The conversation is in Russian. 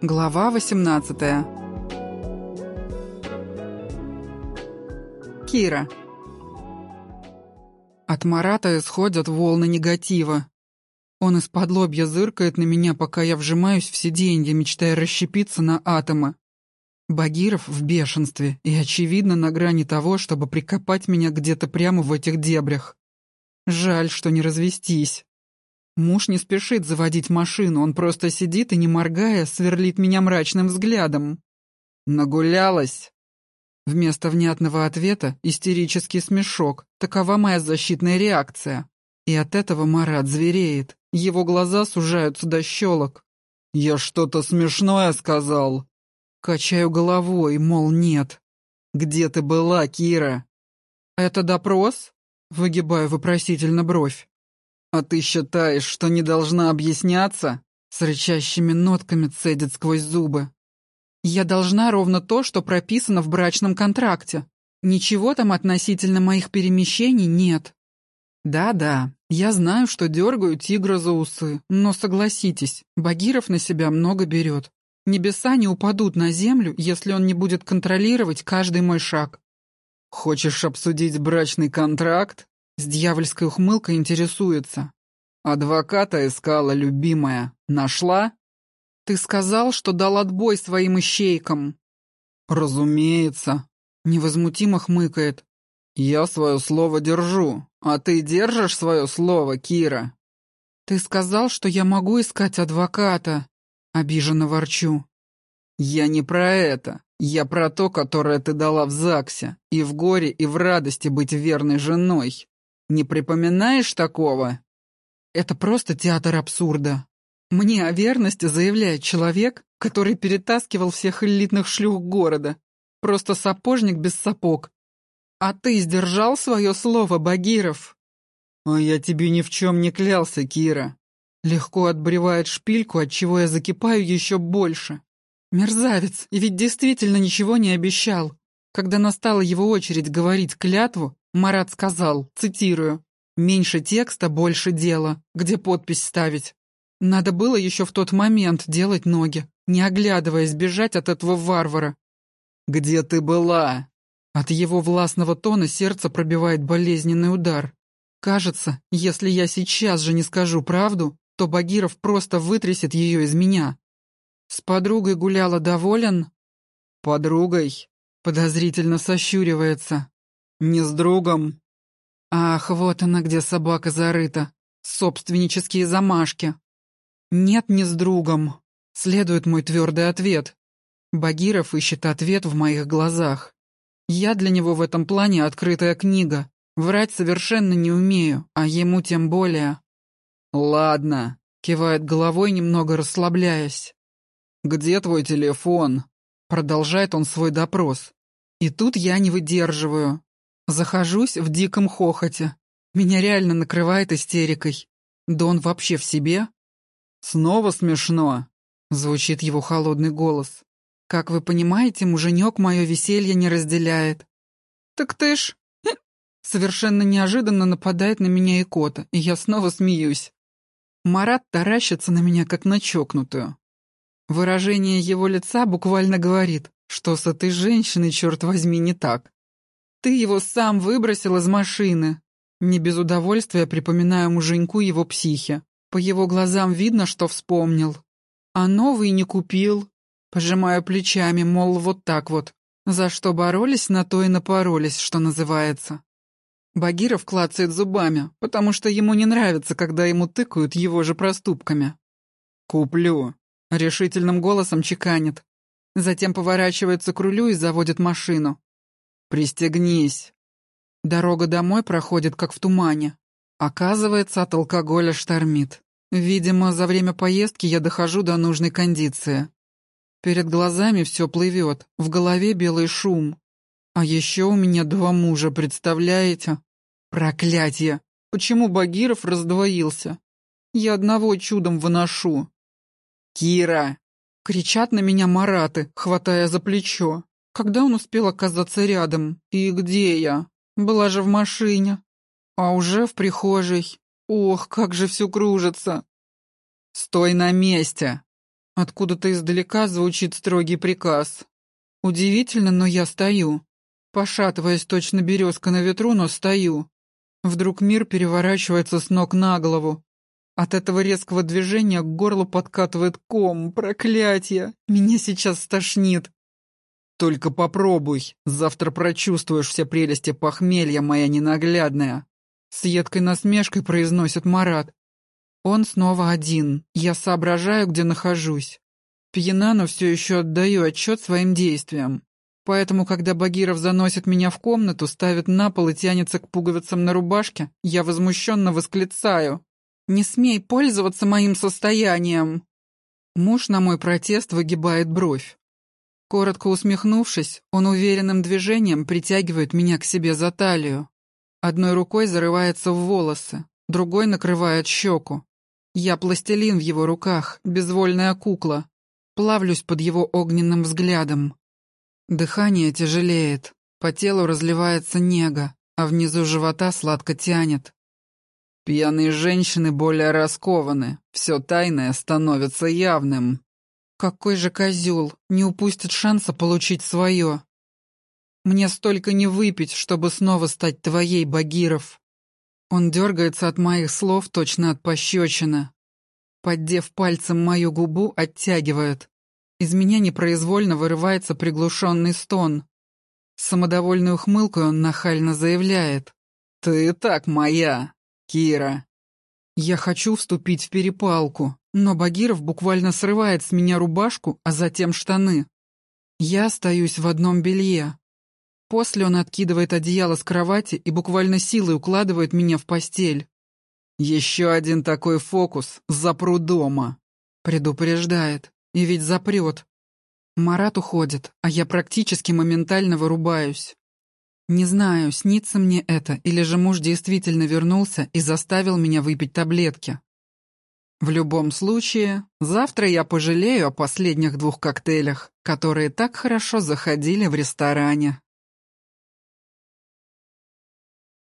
Глава 18 Кира От Марата исходят волны негатива. Он из-под лобья зыркает на меня, пока я вжимаюсь в сиденье, мечтая расщепиться на атомы. Багиров в бешенстве и, очевидно, на грани того, чтобы прикопать меня где-то прямо в этих дебрях. Жаль, что не развестись. Муж не спешит заводить машину, он просто сидит и, не моргая, сверлит меня мрачным взглядом. «Нагулялась!» Вместо внятного ответа истерический смешок. Такова моя защитная реакция. И от этого Марат звереет. Его глаза сужаются до щелок. «Я что-то смешное сказал!» Качаю головой, мол, нет. «Где ты была, Кира?» «Это допрос?» Выгибаю вопросительно бровь. «А ты считаешь, что не должна объясняться?» С рычащими нотками цедит сквозь зубы. «Я должна ровно то, что прописано в брачном контракте. Ничего там относительно моих перемещений нет». «Да-да, я знаю, что дергаю тигра за усы, но согласитесь, Багиров на себя много берет. Небеса не упадут на землю, если он не будет контролировать каждый мой шаг». «Хочешь обсудить брачный контракт?» С дьявольской ухмылкой интересуется. «Адвоката искала, любимая. Нашла?» «Ты сказал, что дал отбой своим ищейкам». «Разумеется», — невозмутимо хмыкает. «Я свое слово держу. А ты держишь свое слово, Кира?» «Ты сказал, что я могу искать адвоката», — обиженно ворчу. «Я не про это. Я про то, которое ты дала в ЗАГСе. И в горе, и в радости быть верной женой. Не припоминаешь такого? Это просто театр абсурда. Мне о верности заявляет человек, который перетаскивал всех элитных шлюх города. Просто сапожник без сапог. А ты сдержал свое слово, Багиров? А я тебе ни в чем не клялся, Кира. Легко отбревает шпильку, от чего я закипаю еще больше. Мерзавец, и ведь действительно ничего не обещал. Когда настала его очередь говорить клятву, Марат сказал, цитирую, «Меньше текста, больше дела. Где подпись ставить?» Надо было еще в тот момент делать ноги, не оглядываясь, бежать от этого варвара. «Где ты была?» От его властного тона сердце пробивает болезненный удар. Кажется, если я сейчас же не скажу правду, то Багиров просто вытрясет ее из меня. С подругой гуляла доволен? Подругой? Подозрительно сощуривается. Не с другом. Ах, вот она где собака зарыта. Собственнические замашки. Нет, не с другом. Следует мой твердый ответ. Багиров ищет ответ в моих глазах. Я для него в этом плане открытая книга. Врать совершенно не умею, а ему тем более. «Ладно», — кивает головой, немного расслабляясь. «Где твой телефон?» Продолжает он свой допрос. И тут я не выдерживаю. Захожусь в диком хохоте. Меня реально накрывает истерикой. Да он вообще в себе? Снова смешно, звучит его холодный голос. Как вы понимаете, муженек мое веселье не разделяет. Так ты ж... Совершенно неожиданно нападает на меня икота, и я снова смеюсь. Марат таращится на меня, как на чокнутую. Выражение его лица буквально говорит, что с этой женщиной, черт возьми, не так. Ты его сам выбросил из машины. Не без удовольствия припоминаю муженьку его психи. По его глазам видно, что вспомнил. А новый не купил. Пожимаю плечами, мол, вот так вот. За что боролись, на то и напоролись, что называется. Багиров клацает зубами, потому что ему не нравится, когда ему тыкают его же проступками. «Куплю», — решительным голосом чеканит. Затем поворачивается к рулю и заводит машину. «Пристегнись!» Дорога домой проходит как в тумане. Оказывается, от алкоголя штормит. Видимо, за время поездки я дохожу до нужной кондиции. Перед глазами все плывет, в голове белый шум. А еще у меня два мужа, представляете? Проклятье! Почему Багиров раздвоился? Я одного чудом выношу. «Кира!» — кричат на меня мараты, хватая за плечо. Когда он успел оказаться рядом? И где я? Была же в машине. А уже в прихожей. Ох, как же все кружится. «Стой на месте!» Откуда-то издалека звучит строгий приказ. Удивительно, но я стою. Пошатываясь точно березка на ветру, но стою. Вдруг мир переворачивается с ног на голову. От этого резкого движения к горлу подкатывает ком. Проклятье! Меня сейчас стошнит. Только попробуй. Завтра прочувствуешь все прелести похмелья, моя ненаглядная. С едкой насмешкой произносит Марат. Он снова один. Я соображаю, где нахожусь. Пьяна, но все еще отдаю отчет своим действиям. Поэтому, когда Багиров заносит меня в комнату, ставит на пол и тянется к пуговицам на рубашке, я возмущенно восклицаю. «Не смей пользоваться моим состоянием!» Муж на мой протест выгибает бровь. Коротко усмехнувшись, он уверенным движением притягивает меня к себе за талию. Одной рукой зарывается в волосы, другой накрывает щеку. Я пластилин в его руках, безвольная кукла. Плавлюсь под его огненным взглядом. Дыхание тяжелеет, по телу разливается нега, а внизу живота сладко тянет. Пьяные женщины более раскованы, все тайное становится явным. Какой же козел, не упустит шанса получить свое. Мне столько не выпить, чтобы снова стать твоей, Багиров. Он дергается от моих слов, точно от пощечины. Поддев пальцем мою губу, оттягивает. Из меня непроизвольно вырывается приглушенный стон. С самодовольной ухмылкой он нахально заявляет. «Ты так моя, Кира». Я хочу вступить в перепалку, но Багиров буквально срывает с меня рубашку, а затем штаны. Я остаюсь в одном белье. После он откидывает одеяло с кровати и буквально силой укладывает меня в постель. «Еще один такой фокус, запру дома», — предупреждает. И ведь запрет. Марат уходит, а я практически моментально вырубаюсь. Не знаю, снится мне это, или же муж действительно вернулся и заставил меня выпить таблетки. В любом случае, завтра я пожалею о последних двух коктейлях, которые так хорошо заходили в ресторане.